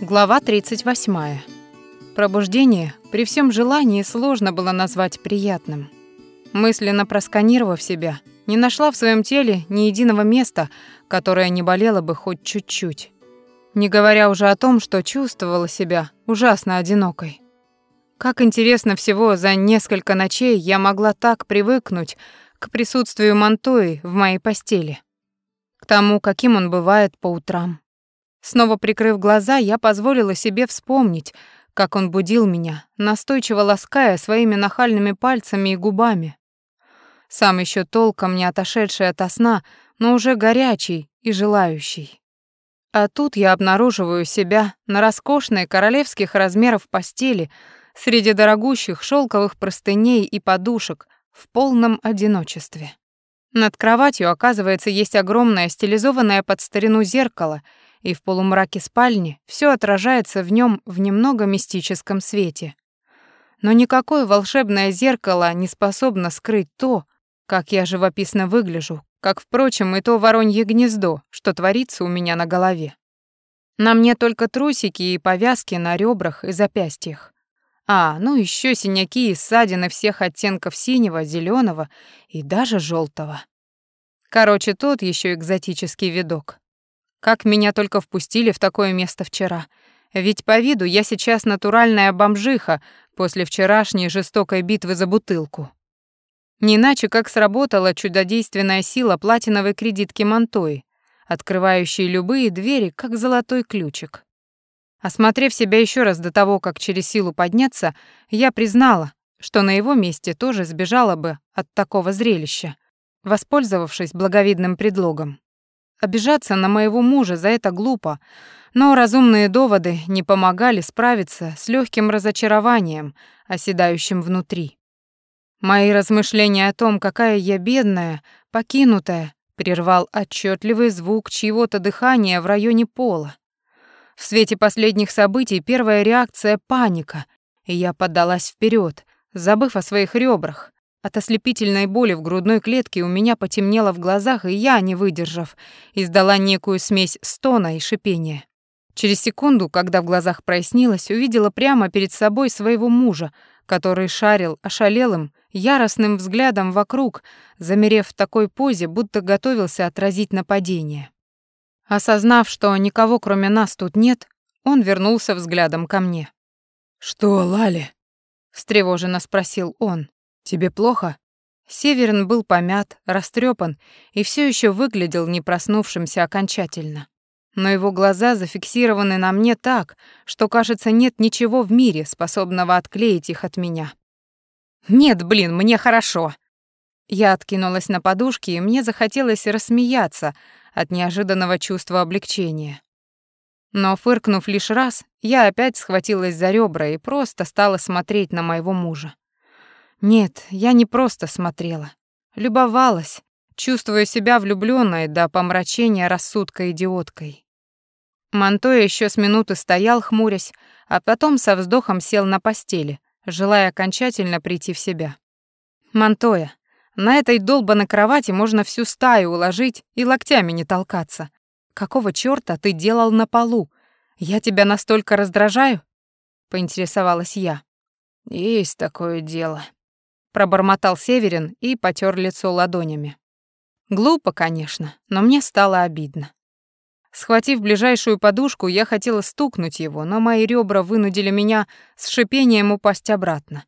Глава 38. Пробуждение при всем желании сложно было назвать приятным. Мысленно просканировав себя, не нашла в своем теле ни единого места, которое не болело бы хоть чуть-чуть. Не говоря уже о том, что чувствовала себя ужасно одинокой. Как интересно всего за несколько ночей я могла так привыкнуть к присутствию Монтои в моей постели. К тому, каким он бывает по утрам Снова прикрыв глаза, я позволила себе вспомнить, как он будил меня, настойчиво лаская своими нахальными пальцами и губами. Сам еще толком не отошедший от сна, но уже горячий и желающий. А тут я обнаруживаю себя на роскошной королевских размеров постели среди дорогущих шелковых простыней и подушек в полном одиночестве. Над кроватью, оказывается, есть огромное стилизованное под старину зеркало — и в полумраке спальни все отражается в нем в немного мистическом свете. Но никакое волшебное зеркало не способно скрыть то, как я живописно выгляжу, как, впрочем, и то воронье гнездо, что творится у меня на голове. На мне только трусики и повязки на ребрах и запястьях. А, ну еще синяки и ссадины всех оттенков синего, зеленого и даже желтого. Короче, тот еще экзотический видок. Как меня только впустили в такое место вчера. Ведь по виду я сейчас натуральная бомжиха после вчерашней жестокой битвы за бутылку. Не иначе, как сработала чудодейственная сила платиновой кредитки Монтой, открывающей любые двери, как золотой ключик. Осмотрев себя еще раз до того, как через силу подняться, я признала, что на его месте тоже сбежала бы от такого зрелища, воспользовавшись благовидным предлогом. Обижаться на моего мужа за это глупо, но разумные доводы не помогали справиться с легким разочарованием, оседающим внутри. Мои размышления о том, какая я бедная, покинутая, прервал отчетливый звук чьего-то дыхания в районе пола. В свете последних событий первая реакция — паника, и я поддалась вперед, забыв о своих ребрах, от ослепительной боли в грудной клетке у меня потемнело в глазах, и я, не выдержав, издала некую смесь стона и шипения. Через секунду, когда в глазах прояснилось, увидела прямо перед собой своего мужа, который шарил ошалелым, яростным взглядом вокруг, замерев в такой позе, будто готовился отразить нападение. Осознав, что никого кроме нас тут нет, он вернулся взглядом ко мне. «Что, Лали?» — встревоженно спросил он. «Тебе плохо?» Северин был помят, растрепан и все еще выглядел не проснувшимся окончательно. Но его глаза зафиксированы на мне так, что, кажется, нет ничего в мире, способного отклеить их от меня. «Нет, блин, мне хорошо!» Я откинулась на подушки, и мне захотелось рассмеяться от неожиданного чувства облегчения. Но, фыркнув лишь раз, я опять схватилась за ребра и просто стала смотреть на моего мужа. Нет, я не просто смотрела. Любовалась, чувствуя себя влюблённой до помрачения рассудка идиоткой. Монтоя ещё с минуты стоял, хмурясь, а потом со вздохом сел на постели, желая окончательно прийти в себя. «Монтоя, на этой долбанной кровати можно всю стаю уложить и локтями не толкаться. Какого чёрта ты делал на полу? Я тебя настолько раздражаю?» — поинтересовалась я. «Есть такое дело», пробормотал Северин и потёр лицо ладонями. Глупо, конечно, но мне стало обидно. Схватив ближайшую подушку, я хотела стукнуть его, но мои ребра вынудили меня с шипением упасть обратно.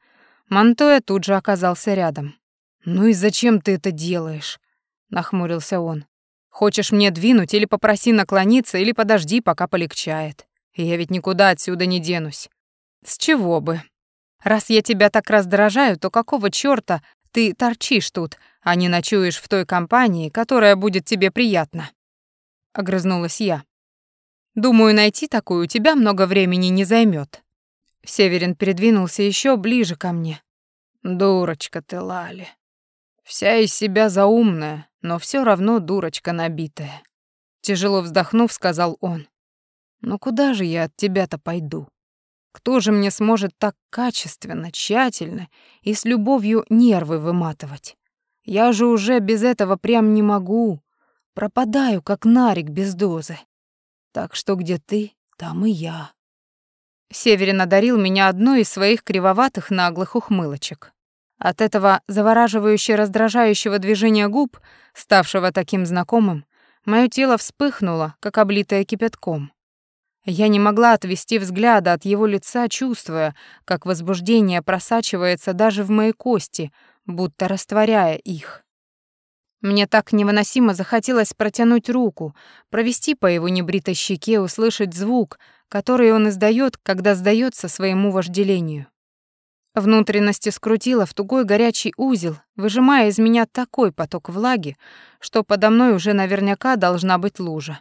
Монтоя тут же оказался рядом. «Ну и зачем ты это делаешь?» — нахмурился он. «Хочешь мне двинуть или попроси наклониться, или подожди, пока полегчает. Я ведь никуда отсюда не денусь». «С чего бы?» Раз я тебя так раздражаю, то какого чёрта ты торчишь тут, а не ночуешь в той компании, которая будет тебе приятна?» Огрызнулась я. «Думаю, найти такую у тебя много времени не займёт». Северин передвинулся ещё ближе ко мне. «Дурочка ты, Лали. Вся из себя заумная, но всё равно дурочка набитая». Тяжело вздохнув, сказал он. «Ну куда же я от тебя-то пойду?» Кто же мне сможет так качественно, тщательно и с любовью нервы выматывать? Я же уже без этого прям не могу. Пропадаю, как нарик без дозы. Так что где ты, там и я. Северин одарил меня одной из своих кривоватых наглых ухмылочек. От этого завораживающе раздражающего движения губ, ставшего таким знакомым, мое тело вспыхнуло, как облитое кипятком. Я не могла отвести взгляда от его лица, чувствуя, как возбуждение просачивается даже в мои кости, будто растворяя их. Мне так невыносимо захотелось протянуть руку, провести по его небритой щеке, услышать звук, который он издает, когда сдается своему вожделению. Внутренности скрутило в тугой горячий узел, выжимая из меня такой поток влаги, что подо мной уже наверняка должна быть лужа.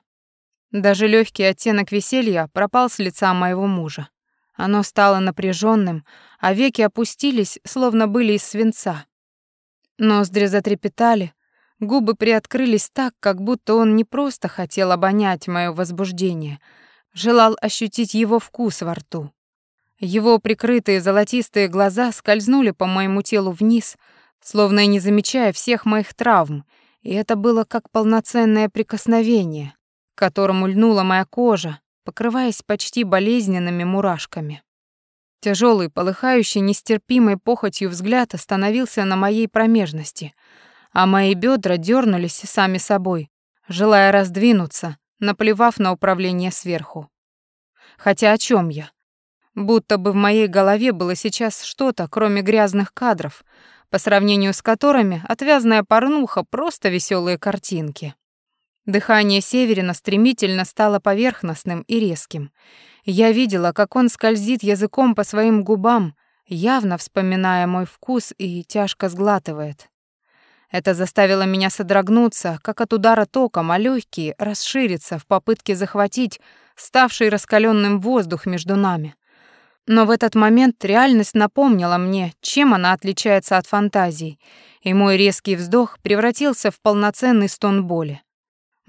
Даже легкий оттенок веселья пропал с лица моего мужа. Оно стало напряженным, а веки опустились, словно были из свинца. Ноздри затрепетали, губы приоткрылись так, как будто он не просто хотел обонять мое возбуждение, желал ощутить его вкус во рту. Его прикрытые золотистые глаза скользнули по моему телу вниз, словно не замечая всех моих травм, и это было как полноценное прикосновение, которому льнула моя кожа, покрываясь почти болезненными мурашками. Тяжелый, полыхающий нестерпимой похотью взгляд остановился на моей промежности, а мои бедра дернулись сами собой, желая раздвинуться, наплевав на управление сверху. Хотя о чем я? Будто бы в моей голове было сейчас что-то, кроме грязных кадров, по сравнению с которыми отвязная порнуха — просто веселые картинки. Дыхание Северина стремительно стало поверхностным и резким. Я видела, как он скользит языком по своим губам, явно вспоминая мой вкус и тяжко сглатывает. Это заставило меня содрогнуться, как от удара током, а легкие расшириться в попытке захватить ставший раскаленным воздух между нами. Но в этот момент реальность напомнила мне, чем она отличается от фантазий, и мой резкий вздох превратился в полноценный стон боли.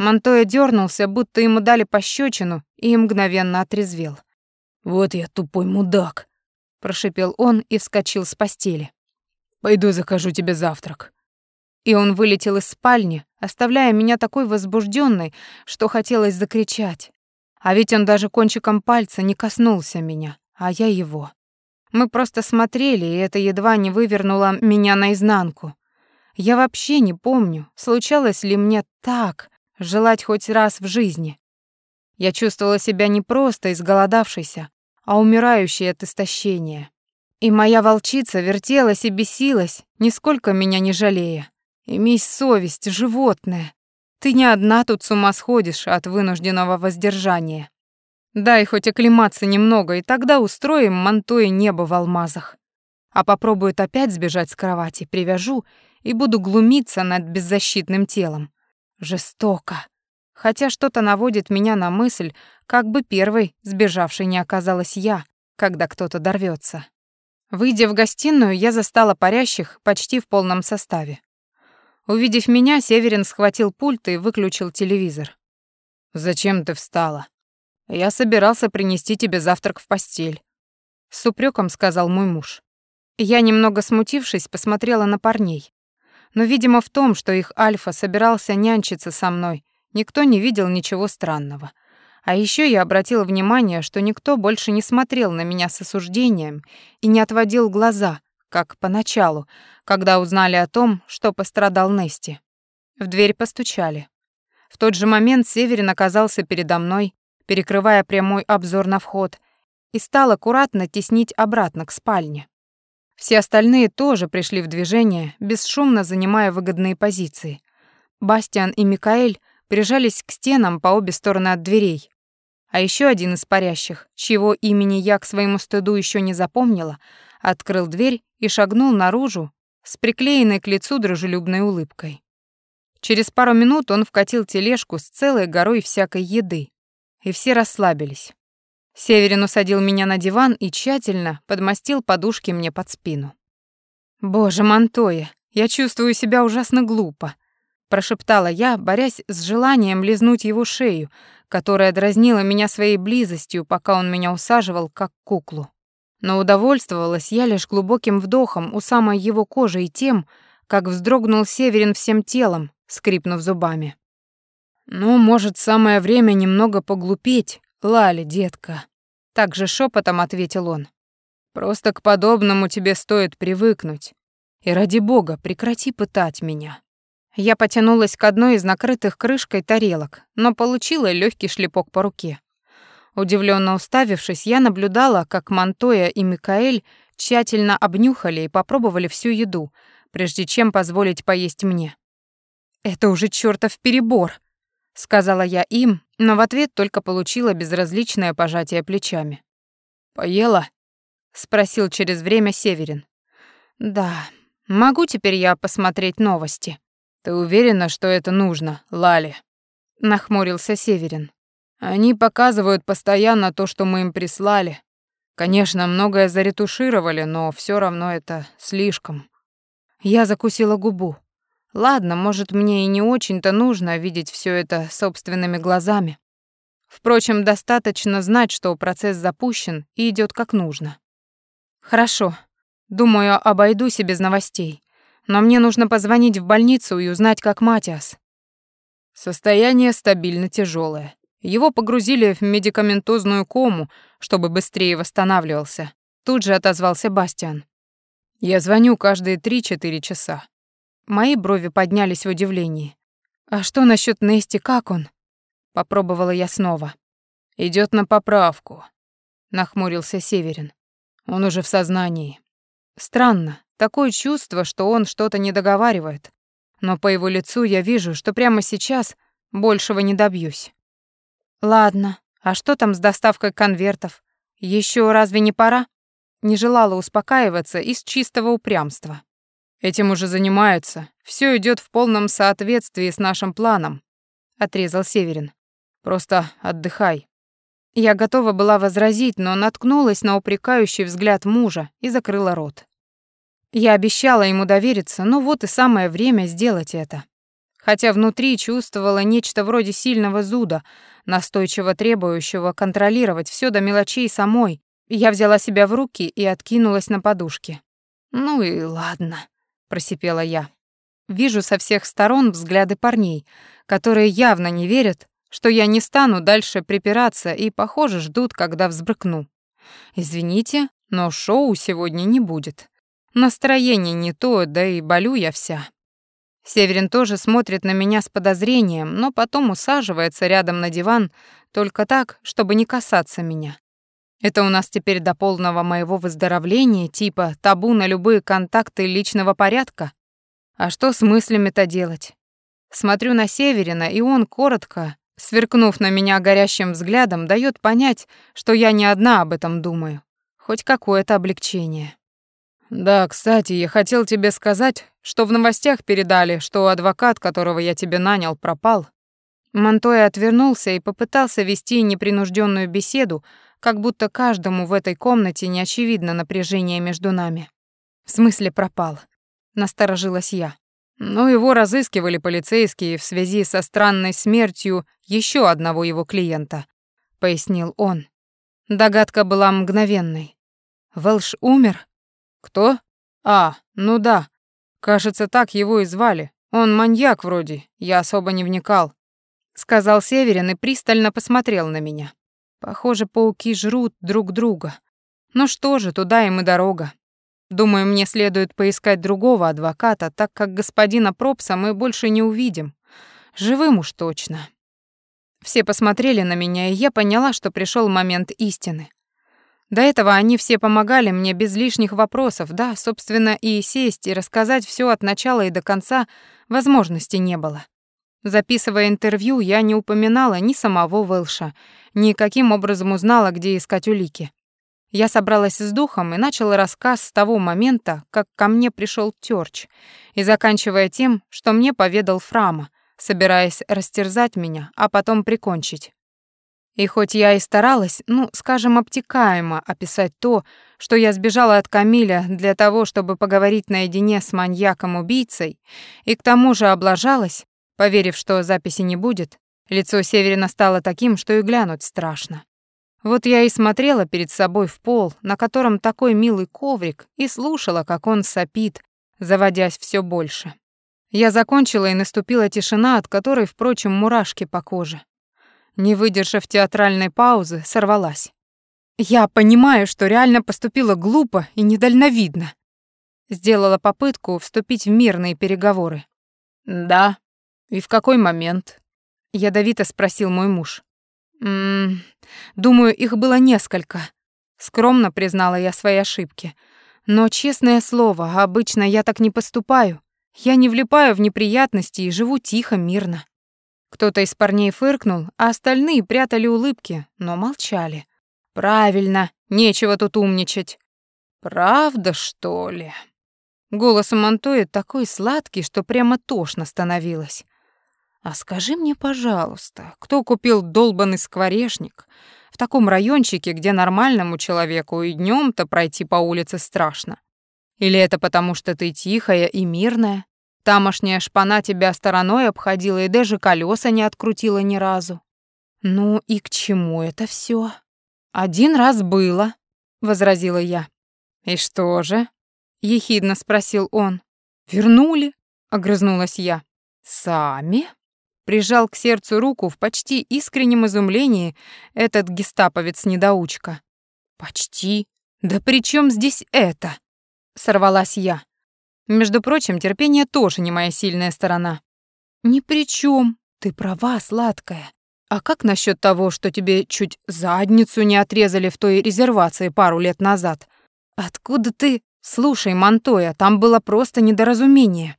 Монтоя дернулся, будто ему дали пощечину, и мгновенно отрезвел. «Вот я тупой мудак», — прошипел он и вскочил с постели. «Пойду закажу тебе завтрак». И он вылетел из спальни, оставляя меня такой возбужденной, что хотелось закричать. А ведь он даже кончиком пальца не коснулся меня а я его. Мы просто смотрели, и это едва не вывернуло меня наизнанку. Я вообще не помню, случалось ли мне так желать хоть раз в жизни. Я чувствовала себя не просто изголодавшейся, а умирающей от истощения. И моя волчица вертелась и бесилась, нисколько меня не жалея. Имей совесть, животное. Ты не одна тут с ума сходишь от вынужденного воздержания. Дай хоть оклематься немного, и тогда устроим мантуе небо в алмазах. А попробует опять сбежать с кровати, привяжу и буду глумиться над беззащитным телом. Жестоко. Хотя что-то наводит меня на мысль, как бы первой сбежавшей не оказалась я, когда кто-то дорвется. Выйдя в гостиную, я застала парящих почти в полном составе. Увидев меня, Северин схватил пульт и выключил телевизор. «Зачем ты встала?» Я собирался принести тебе завтрак в постель, с упреком сказал мой муж. Я немного смутившись, посмотрела на парней. Но, видимо, в том, что их альфа собирался нянчиться со мной, никто не видел ничего странного. А еще я обратила внимание, что никто больше не смотрел на меня с осуждением и не отводил глаза, как поначалу, когда узнали о том, что пострадал Нести. В дверь постучали. В тот же момент Северин оказался передо мной, перекрывая прямой обзор на вход, и стал аккуратно теснить обратно к спальне. Все остальные тоже пришли в движение, бесшумно занимая выгодные позиции. Бастиан и Микаэль прижались к стенам по обе стороны от дверей. А еще один из парящих, чьего имени я к своему стыду еще не запомнила, открыл дверь и шагнул наружу с приклеенной к лицу дружелюбной улыбкой. Через пару минут он вкатил тележку с целой горой всякой еды, и все расслабились. Северин усадил меня на диван и тщательно подмастил подушки мне под спину. «Боже, Монтоя, я чувствую себя ужасно глупо», прошептала я, борясь с желанием лизнуть его шею, которая дразнила меня своей близостью, пока он меня усаживал как куклу. Но удовольствовалась я лишь глубоким вдохом у самой его кожи и тем, как вздрогнул Северин всем телом, скрипнув зубами. «Ну, может, самое время немного поглупеть, Лали, детка». Также шепотом ответил он. Просто к подобному тебе стоит привыкнуть. И ради бога, прекрати пытать меня. Я потянулась к одной из накрытых крышкой тарелок, но получила легкий шлепок по руке. Удивленно уставившись, я наблюдала, как Монтоя и Микаэль тщательно обнюхали и попробовали всю еду, прежде чем позволить поесть мне. «Это уже чёртов перебор», — сказала я им, но в ответ только получила безразличное пожатие плечами. «Поела?» — спросил через время Северин. «Да, могу теперь я посмотреть новости?» «Ты уверена, что это нужно, Лали?» — нахмурился Северин. «Они показывают постоянно то, что мы им прислали. Конечно, многое заретушировали, но все равно это слишком». Я закусила губу. Ладно, может, мне и не очень-то нужно видеть все это собственными глазами. Впрочем, достаточно знать, что процесс запущен и идет как нужно. Хорошо. Думаю, обойдусь и без новостей. Но мне нужно позвонить в больницу и узнать, как Матиас. Состояние стабильно тяжелое. Его погрузили в медикаментозную кому, чтобы быстрее восстанавливался. Тут же отозвался Бастиан. Я звоню каждые три-четыре часа. Мои брови поднялись в удивлении. А что насчет Нести, как он? Попробовала я снова. Идет на поправку, нахмурился Северин. Он уже в сознании. Странно, такое чувство, что он что-то не договаривает. Но по его лицу я вижу, что прямо сейчас большего не добьюсь. Ладно, а что там с доставкой конвертов? Еще разве не пора? Не желала успокаиваться из чистого упрямства. Этим уже занимаются. Все идет в полном соответствии с нашим планом, отрезал Северин. Просто отдыхай. Я готова была возразить, но наткнулась на упрекающий взгляд мужа и закрыла рот. Я обещала ему довериться, но вот и самое время сделать это. Хотя внутри чувствовала нечто вроде сильного зуда, настойчиво требующего контролировать все до мелочей самой, я взяла себя в руки и откинулась на подушке. «Ну и ладно», — просипела я. Вижу со всех сторон взгляды парней, которые явно не верят, что я не стану дальше припираться и, похоже, ждут, когда взбрыкну. Извините, но шоу сегодня не будет. Настроение не то, да и болю я вся. Северин тоже смотрит на меня с подозрением, но потом усаживается рядом на диван, только так, чтобы не касаться меня. Это у нас теперь до полного моего выздоровления, типа табу на любые контакты личного порядка? А что с мыслями-то делать? Смотрю на Северина, и он коротко, сверкнув на меня горящим взглядом, дает понять, что я не одна об этом думаю. Хоть какое-то облегчение. Да, кстати, я хотел тебе сказать, что в новостях передали, что адвокат, которого я тебе нанял, пропал. Монтоя отвернулся и попытался вести непринужденную беседу, как будто каждому в этой комнате не очевидно напряжение между нами. В смысле пропал? Насторожилась я. Но его разыскивали полицейские в связи со странной смертью еще одного его клиента, пояснил он. Догадка была мгновенной. Вэлш умер? Кто? А, ну да. Кажется, так его и звали. Он маньяк вроде, я особо не вникал, сказал Северин и пристально посмотрел на меня. Похоже, пауки жрут друг друга. Ну что же, туда им и дорога. Думаю, мне следует поискать другого адвоката, так как господина Пропса мы больше не увидим. Живым уж точно. Все посмотрели на меня, и я поняла, что пришел момент истины. До этого они все помогали мне без лишних вопросов, да, собственно, и сесть и рассказать все от начала и до конца возможности не было. Записывая интервью, я не упоминала ни самого Вэлша, ни каким образом узнала, где искать улики. Я собралась с духом и начала рассказ с того момента, как ко мне пришел Тёрч, и заканчивая тем, что мне поведал Фрама, собираясь растерзать меня, а потом прикончить. И хоть я и старалась, ну, скажем, обтекаемо описать то, что я сбежала от Камиля для того, чтобы поговорить наедине с маньяком-убийцей, и к тому же облажалась, поверив, что записи не будет, лицо Северина стало таким, что и глянуть страшно. Вот я и смотрела перед собой в пол, на котором такой милый коврик, и слушала, как он сопит, заводясь все больше. Я закончила, и наступила тишина, от которой, впрочем, мурашки по коже. Не выдержав театральной паузы, сорвалась. Я понимаю, что реально поступила глупо и недальновидно. Сделала попытку вступить в мирные переговоры. Да. И в какой момент? Ядовито спросил мой муж. М думаю, их было несколько. Скромно признала я свои ошибки. Но, честное слово, обычно я так не поступаю. Я не влипаю в неприятности и живу тихо, мирно. Кто-то из парней фыркнул, а остальные прятали улыбки, но молчали. Правильно, нечего тут умничать. Правда, что ли? Голос у Монтоя такой сладкий, что прямо тошно становилось. А скажи мне, пожалуйста, кто купил долбанный скворечник в таком райончике, где нормальному человеку и днем то пройти по улице страшно? Или это потому, что ты тихая и мирная? Тамошняя шпана тебя стороной обходила и даже колеса не открутила ни разу. Ну и к чему это все? Один раз было, возразила я. И что же? ехидно спросил он. Вернули, огрызнулась я. Сами? Прижал к сердцу руку в почти искреннем изумлении этот гестаповец-недоучка. Почти. Да при чем здесь это? сорвалась я. Между прочим, терпение тоже не моя сильная сторона. Ни при чем. Ты права, сладкая. А как насчет того, что тебе чуть задницу не отрезали в той резервации пару лет назад? Откуда ты? Слушай, Монтоя, там было просто недоразумение.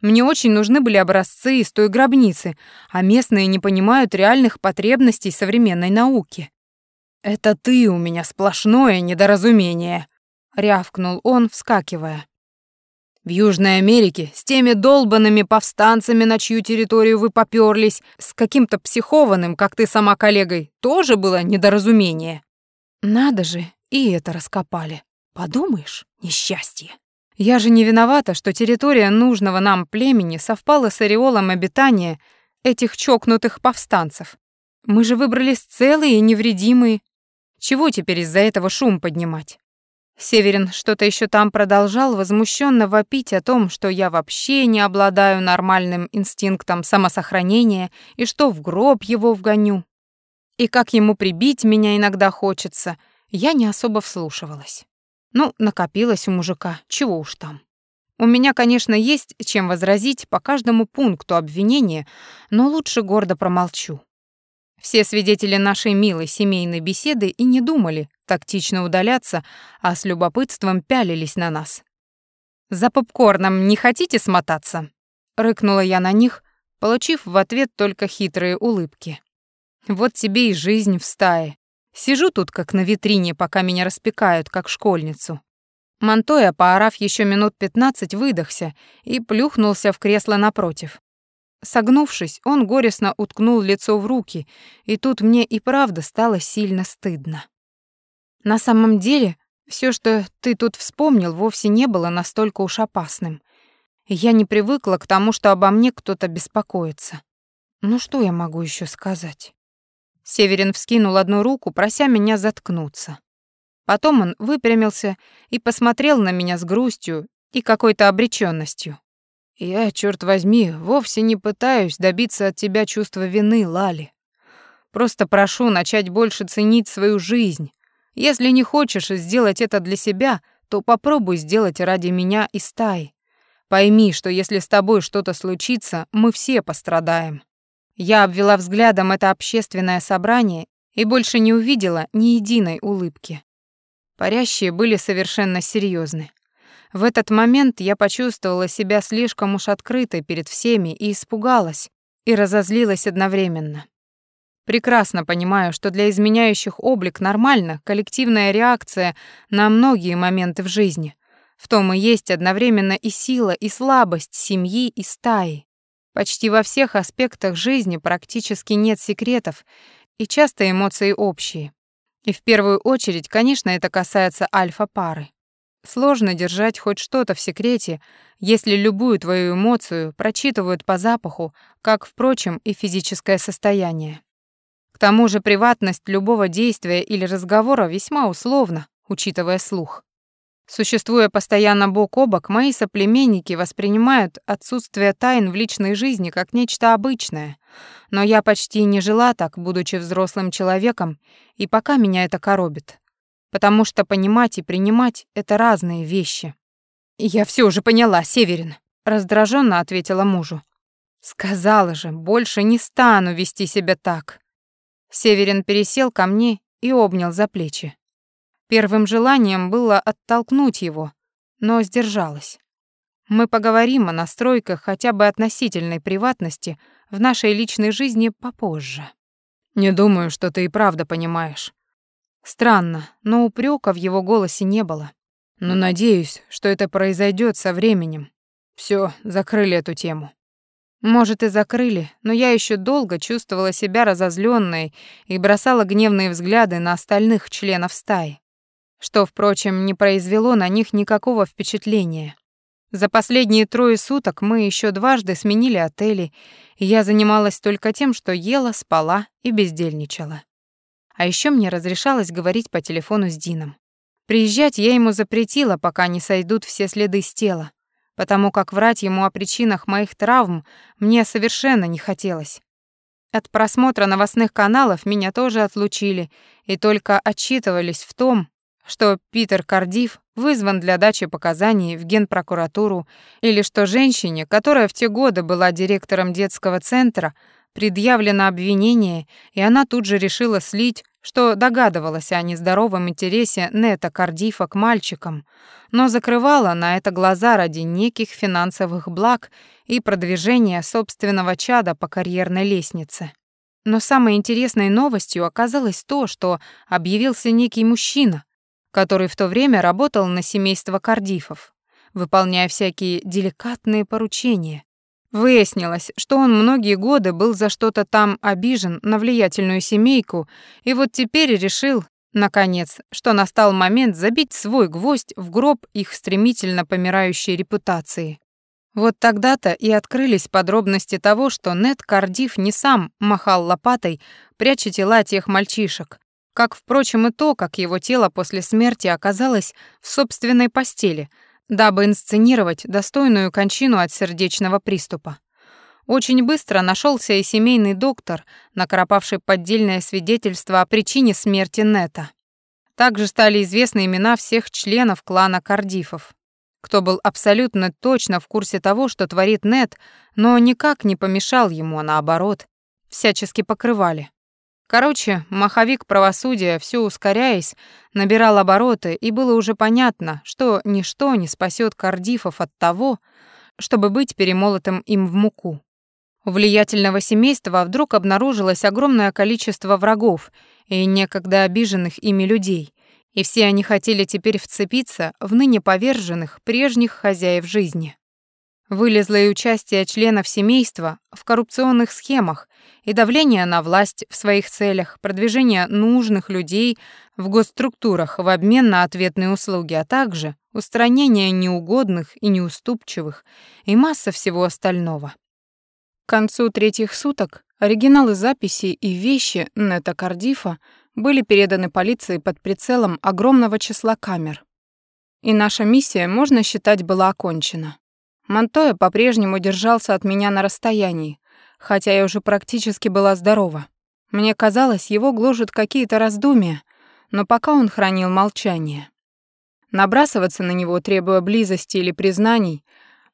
Мне очень нужны были образцы из той гробницы, а местные не понимают реальных потребностей современной науки. Это ты у меня сплошное недоразумение, рявкнул он, вскакивая. В Южной Америке с теми долбанными повстанцами, на чью территорию вы попёрлись, с каким-то психованным, как ты сама коллегой, тоже было недоразумение. Надо же, и это раскопали. Подумаешь, несчастье. Я же не виновата, что территория нужного нам племени совпала с ореолом обитания этих чокнутых повстанцев. Мы же выбрались целые и невредимые. Чего теперь из-за этого шум поднимать? Северин что-то еще там продолжал возмущенно вопить о том, что я вообще не обладаю нормальным инстинктом самосохранения и что в гроб его вгоню. И как ему прибить меня иногда хочется, я не особо вслушивалась. Ну, накопилось у мужика, чего уж там. У меня, конечно, есть чем возразить по каждому пункту обвинения, но лучше гордо промолчу. Все свидетели нашей милой семейной беседы и не думали тактично удаляться, а с любопытством пялились на нас. «За попкорном не хотите смотаться?» — рыкнула я на них, получив в ответ только хитрые улыбки. «Вот тебе и жизнь в стае. Сижу тут как на витрине, пока меня распекают, как школьницу». Монтоя, поорав еще минут пятнадцать, выдохся и плюхнулся в кресло напротив. Согнувшись, он горестно уткнул лицо в руки, и тут мне и правда стало сильно стыдно. На самом деле, все, что ты тут вспомнил, вовсе не было настолько уж опасным. Я не привыкла к тому, что обо мне кто-то беспокоится. Ну что я могу еще сказать? Северин вскинул одну руку, прося меня заткнуться. Потом он выпрямился и посмотрел на меня с грустью и какой-то обречённостью. Я, черт возьми, вовсе не пытаюсь добиться от тебя чувства вины, Лали. Просто прошу начать больше ценить свою жизнь. Если не хочешь сделать это для себя, то попробуй сделать ради меня и стаи. Пойми, что если с тобой что-то случится, мы все пострадаем. Я обвела взглядом это общественное собрание и больше не увидела ни единой улыбки. Парящие были совершенно серьезны. В этот момент я почувствовала себя слишком уж открытой перед всеми и испугалась, и разозлилась одновременно. Прекрасно понимаю, что для изменяющих облик нормально коллективная реакция на многие моменты в жизни. В том и есть одновременно и сила, и слабость семьи и стаи. Почти во всех аспектах жизни практически нет секретов, и часто эмоции общие. И в первую очередь, конечно, это касается альфа-пары. Сложно держать хоть что-то в секрете, если любую твою эмоцию прочитывают по запаху, как, впрочем, и физическое состояние. К тому же приватность любого действия или разговора весьма условна, учитывая слух. Существуя постоянно бок о бок, мои соплеменники воспринимают отсутствие тайн в личной жизни как нечто обычное. Но я почти не жила так, будучи взрослым человеком, и пока меня это коробит. потому что понимать и принимать — это разные вещи. «Я все уже поняла, Северин», — раздраженно ответила мужу. «Сказала же, больше не стану вести себя так». Северин пересел ко мне и обнял за плечи. Первым желанием было оттолкнуть его, но сдержалась. Мы поговорим о настройках хотя бы относительной приватности в нашей личной жизни попозже. Не думаю, что ты и правда понимаешь. Странно, но упрека в его голосе не было. Но надеюсь, что это произойдет со временем. Все, закрыли эту тему. Может, и закрыли, но я еще долго чувствовала себя разозленной и бросала гневные взгляды на остальных членов стаи, что, впрочем, не произвело на них никакого впечатления. За последние трое суток мы еще дважды сменили отели, и я занималась только тем, что ела, спала и бездельничала. А еще мне разрешалось говорить по телефону с Дином. Приезжать я ему запретила, пока не сойдут все следы с тела, потому как врать ему о причинах моих травм мне совершенно не хотелось. От просмотра новостных каналов меня тоже отлучили и только отчитывались в том, что Питер Кардив вызван для дачи показаний в Генпрокуратуру или что женщине, которая в те годы была директором детского центра, предъявлено обвинение, и она тут же решила слить, что догадывалась о нездоровом интересе Нета Кардифа к мальчикам, но закрывала на это глаза ради неких финансовых благ и продвижения собственного чада по карьерной лестнице. Но самой интересной новостью оказалось то, что объявился некий мужчина, который в то время работал на семейство Кардифов, выполняя всякие деликатные поручения, Выяснилось, что он многие годы был за что-то там обижен на влиятельную семейку, и вот теперь решил, наконец, что настал момент забить свой гвоздь в гроб их стремительно помирающей репутации. Вот тогда-то и открылись подробности того, что Нед Кардив не сам махал лопатой, пряча тела тех мальчишек, как, впрочем, и то, как его тело после смерти оказалось в собственной постели — дабы инсценировать достойную кончину от сердечного приступа. Очень быстро нашелся и семейный доктор, накропавший поддельное свидетельство о причине смерти Нета. Также стали известны имена всех членов клана Кардифов, кто был абсолютно точно в курсе того, что творит Нет, но никак не помешал ему, а наоборот, всячески покрывали. Короче, маховик правосудия, все ускоряясь, набирал обороты, и было уже понятно, что ничто не спасет Кардифов от того, чтобы быть перемолотым им в муку. У влиятельного семейства вдруг обнаружилось огромное количество врагов и некогда обиженных ими людей, и все они хотели теперь вцепиться в ныне поверженных прежних хозяев жизни. Вылезло и участие членов семейства в коррупционных схемах и давление на власть в своих целях, продвижение нужных людей в госструктурах в обмен на ответные услуги, а также устранение неугодных и неуступчивых и масса всего остального. К концу третьих суток оригиналы записей и вещи Нета Кардифа были переданы полиции под прицелом огромного числа камер. И наша миссия, можно считать, была окончена. Монтоя по-прежнему держался от меня на расстоянии, хотя я уже практически была здорова. Мне казалось, его гложут какие-то раздумья, но пока он хранил молчание. Набрасываться на него, требуя близости или признаний,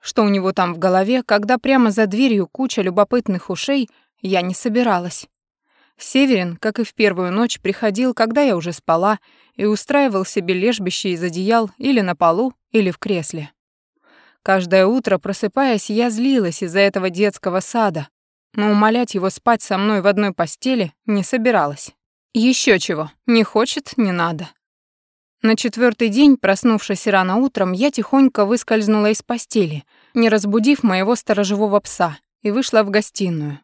что у него там в голове, когда прямо за дверью куча любопытных ушей, я не собиралась. Северин, как и в первую ночь, приходил, когда я уже спала, и устраивал себе лежбище из одеял или на полу, или в кресле. Каждое утро, просыпаясь, я злилась из-за этого детского сада, но умолять его спать со мной в одной постели не собиралась. Еще чего, не хочет, не надо. На четвертый день, проснувшись рано утром, я тихонько выскользнула из постели, не разбудив моего сторожевого пса, и вышла в гостиную.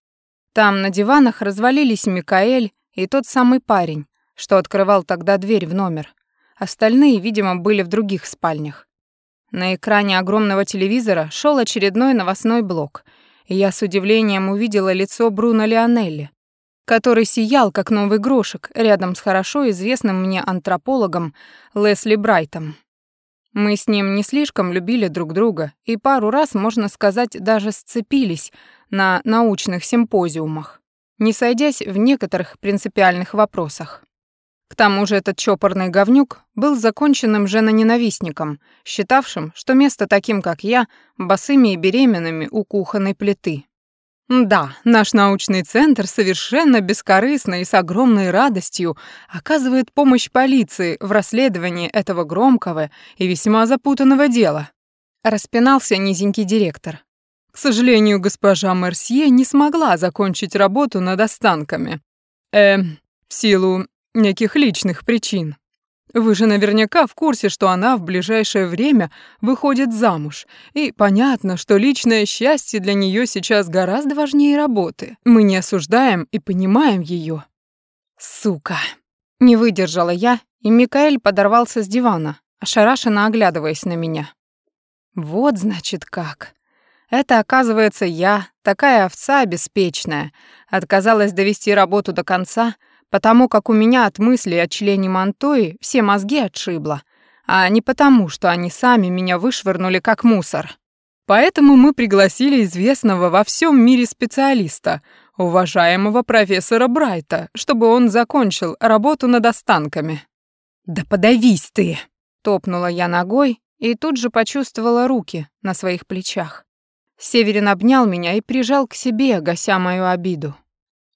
Там на диванах развалились Микаэль и тот самый парень, что открывал тогда дверь в номер. Остальные, видимо, были в других спальнях. На экране огромного телевизора шел очередной новостной блок, и я с удивлением увидела лицо Бруно Лионелли, который сиял как новый грошек рядом с хорошо известным мне антропологом Лесли Брайтом. Мы с ним не слишком любили друг друга и пару раз, можно сказать, даже сцепились на научных симпозиумах, не сойдясь в некоторых принципиальных вопросах. К тому же этот чопорный говнюк был законченным женоненавистником, считавшим, что место таким, как я, босыми и беременными у кухонной плиты. Да, наш научный центр совершенно бескорыстно и с огромной радостью оказывает помощь полиции в расследовании этого громкого и весьма запутанного дела. Распинался низенький директор. К сожалению, госпожа Мерсье не смогла закончить работу над останками. Э, в силу неких личных причин. Вы же наверняка в курсе, что она в ближайшее время выходит замуж, и понятно, что личное счастье для нее сейчас гораздо важнее работы. Мы не осуждаем и понимаем ее. Сука. Не выдержала я, и Микаэль подорвался с дивана, ошарашенно оглядываясь на меня. Вот значит как. Это, оказывается, я, такая овца беспечная, отказалась довести работу до конца — потому как у меня от мысли о члене Монтои все мозги отшибло, а не потому, что они сами меня вышвырнули как мусор. Поэтому мы пригласили известного во всем мире специалиста, уважаемого профессора Брайта, чтобы он закончил работу над останками. «Да подавись ты!» — топнула я ногой и тут же почувствовала руки на своих плечах. Северин обнял меня и прижал к себе, гася мою обиду.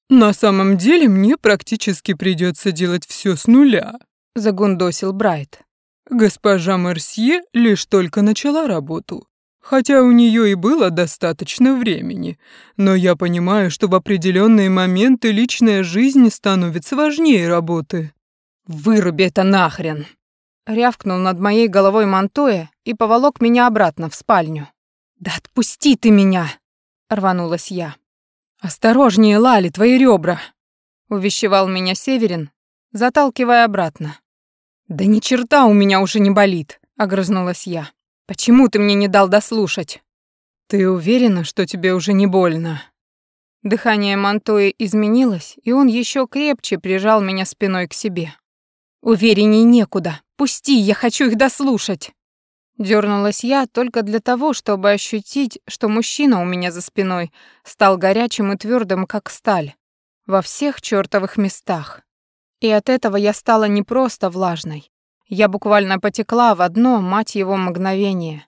«На самом деле мне практически придется делать все с нуля», — загундосил Брайт. «Госпожа Мерсье лишь только начала работу, хотя у нее и было достаточно времени, но я понимаю, что в определенные моменты личная жизнь становится важнее работы». «Выруби это нахрен!» Рявкнул над моей головой Монтоя и поволок меня обратно в спальню. «Да отпусти ты меня!» — рванулась я. «Осторожнее, Лали, твои ребра!» — увещевал меня Северин, заталкивая обратно. «Да ни черта у меня уже не болит!» — огрызнулась я. «Почему ты мне не дал дослушать?» «Ты уверена, что тебе уже не больно?» Дыхание Монтои изменилось, и он еще крепче прижал меня спиной к себе. «Уверенней некуда. Пусти, я хочу их дослушать!» Дёрнулась я только для того, чтобы ощутить, что мужчина у меня за спиной стал горячим и твёрдым, как сталь, во всех чёртовых местах. И от этого я стала не просто влажной. Я буквально потекла в одно, мать его, мгновение.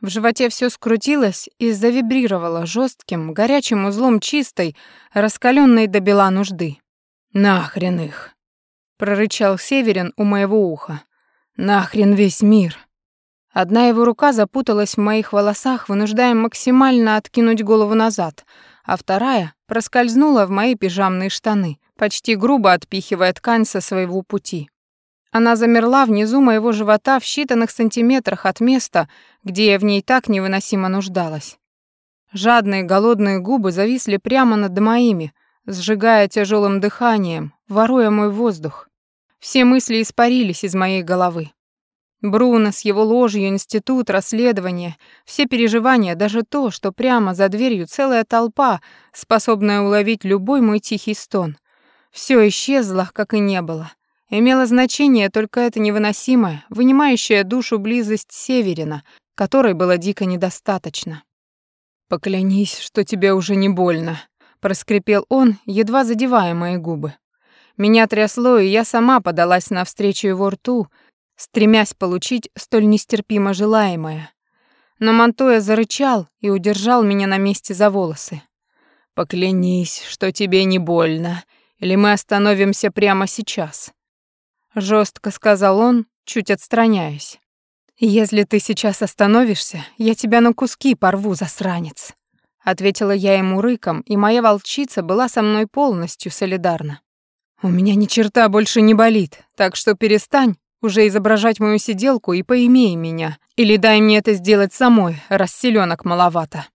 В животе всё скрутилось и завибрировало жёстким, горячим узлом чистой, раскалённой до бела нужды. «Нахрен их!» — прорычал Северин у моего уха. «Нахрен весь мир!» Одна его рука запуталась в моих волосах, вынуждая максимально откинуть голову назад, а вторая проскользнула в мои пижамные штаны, почти грубо отпихивая ткань со своего пути. Она замерла внизу моего живота в считанных сантиметрах от места, где я в ней так невыносимо нуждалась. Жадные голодные губы зависли прямо над моими, сжигая тяжелым дыханием, воруя мой воздух. Все мысли испарились из моей головы. Бруно с его ложью, институт, расследование, все переживания, даже то, что прямо за дверью целая толпа, способная уловить любой мой тихий стон. Все исчезло, как и не было. Имело значение только эта невыносимая, вынимающая душу близость Северина, которой было дико недостаточно. «Поклянись, что тебе уже не больно», — проскрипел он, едва задевая мои губы. Меня трясло, и я сама подалась навстречу его рту, стремясь получить столь нестерпимо желаемое. Но Монтоя зарычал и удержал меня на месте за волосы. «Поклянись, что тебе не больно, или мы остановимся прямо сейчас», — жестко сказал он, чуть отстраняясь. «Если ты сейчас остановишься, я тебя на куски порву, засранец», — ответила я ему рыком, и моя волчица была со мной полностью солидарна. «У меня ни черта больше не болит, так что перестань уже изображать мою сиделку и поимей меня. Или дай мне это сделать самой, раз селенок маловато».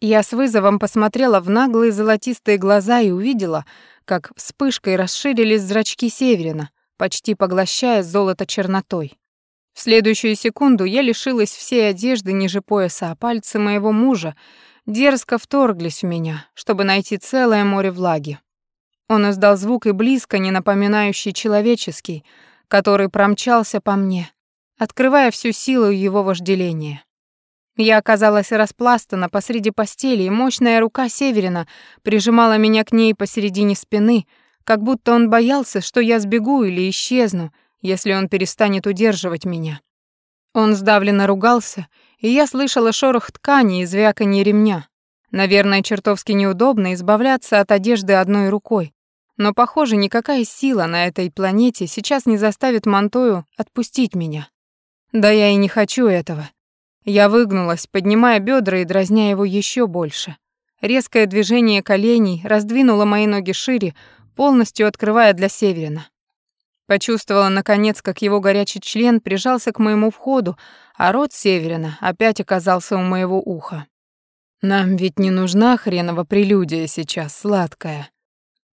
Я с вызовом посмотрела в наглые золотистые глаза и увидела, как вспышкой расширились зрачки Северина, почти поглощая золото чернотой. В следующую секунду я лишилась всей одежды ниже пояса, а пальцы моего мужа дерзко вторглись в меня, чтобы найти целое море влаги. Он издал звук и близко не напоминающий человеческий, который промчался по мне, открывая всю силу его вожделения. Я оказалась распластана посреди постели, и мощная рука Северина прижимала меня к ней посередине спины, как будто он боялся, что я сбегу или исчезну, если он перестанет удерживать меня. Он сдавленно ругался, и я слышала шорох ткани и звяканье ремня. Наверное, чертовски неудобно избавляться от одежды одной рукой, но, похоже, никакая сила на этой планете сейчас не заставит Монтою отпустить меня. Да я и не хочу этого. Я выгнулась, поднимая бедра и дразня его еще больше. Резкое движение коленей раздвинуло мои ноги шире, полностью открывая для Северина. Почувствовала, наконец, как его горячий член прижался к моему входу, а рот Северина опять оказался у моего уха. «Нам ведь не нужна хренова прелюдия сейчас, сладкая»,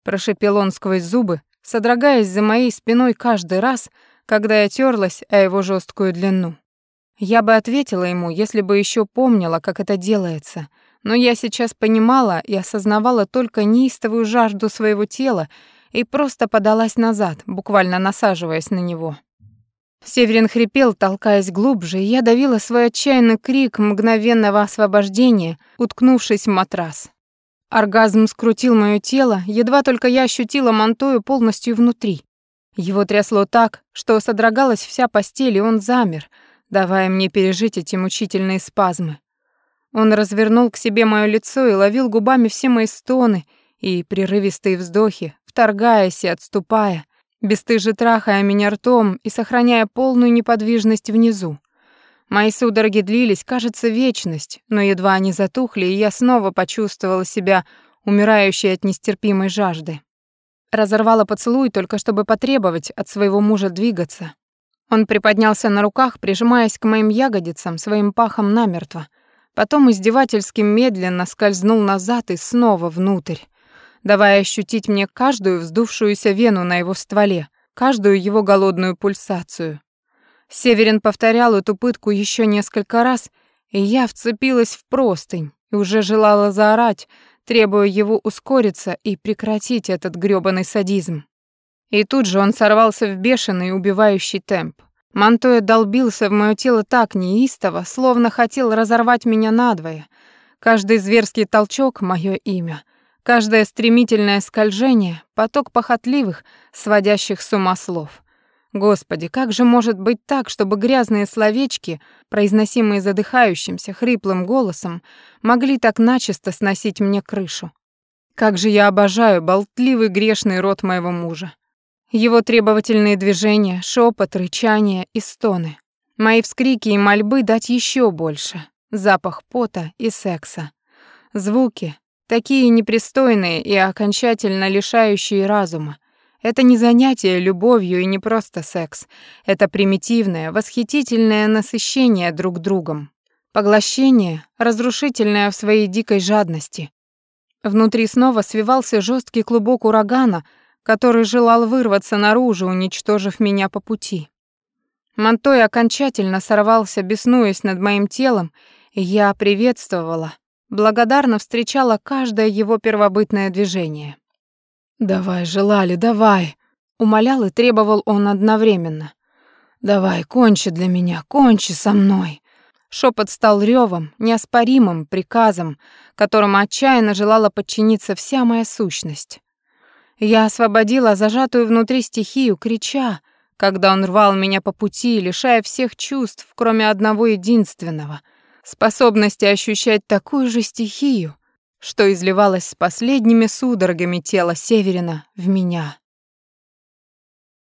прошипел он сквозь зубы, содрогаясь за моей спиной каждый раз, когда я терлась о его жесткую длину. Я бы ответила ему, если бы еще помнила, как это делается, но я сейчас понимала и осознавала только неистовую жажду своего тела и просто подалась назад, буквально насаживаясь на него. Северин хрипел, толкаясь глубже, и я давила свой отчаянный крик мгновенного освобождения, уткнувшись в матрас. Оргазм скрутил моё тело, едва только я ощутила мантою полностью внутри. Его трясло так, что содрогалась вся постель, и он замер, давая мне пережить эти мучительные спазмы. Он развернул к себе моё лицо и ловил губами все мои стоны и прерывистые вздохи, вторгаясь и отступая, бесстыже трахая меня ртом и сохраняя полную неподвижность внизу. Мои судороги длились, кажется, вечность, но едва они затухли, и я снова почувствовала себя умирающей от нестерпимой жажды. Разорвала поцелуй только чтобы потребовать от своего мужа двигаться. Он приподнялся на руках, прижимаясь к моим ягодицам своим пахом намертво. Потом издевательски медленно скользнул назад и снова внутрь, давая ощутить мне каждую вздувшуюся вену на его стволе, каждую его голодную пульсацию. Северин повторял эту пытку еще несколько раз, и я вцепилась в простынь и уже желала заорать, требуя его ускориться и прекратить этот грёбаный садизм. И тут же он сорвался в бешеный убивающий темп. Монтоя долбился в моё тело так неистово, словно хотел разорвать меня надвое. Каждый зверский толчок — моё имя. Каждое стремительное скольжение — поток похотливых, сводящих с ума слов. Господи, как же может быть так, чтобы грязные словечки, произносимые задыхающимся, хриплым голосом, могли так начисто сносить мне крышу? Как же я обожаю болтливый грешный рот моего мужа. Его требовательные движения, шепот, рычание и стоны. Мои вскрики и мольбы дать еще больше. Запах пота и секса. Звуки, такие непристойные и окончательно лишающие разума. Это не занятие любовью и не просто секс. Это примитивное, восхитительное насыщение друг другом. Поглощение, разрушительное в своей дикой жадности. Внутри снова свивался жесткий клубок урагана, который желал вырваться наружу, уничтожив меня по пути. Монтой окончательно сорвался, беснуясь над моим телом, и я приветствовала, благодарно встречала каждое его первобытное движение. «Давай, желали, давай!» — умолял и требовал он одновременно. «Давай, кончи для меня, кончи со мной!» Шепот стал ревом, неоспоримым приказом, которому отчаянно желала подчиниться вся моя сущность. Я освободила зажатую внутри стихию, крича, когда он рвал меня по пути, лишая всех чувств, кроме одного единственного — способности ощущать такую же стихию, что изливалось с последними судорогами тела Северина в меня.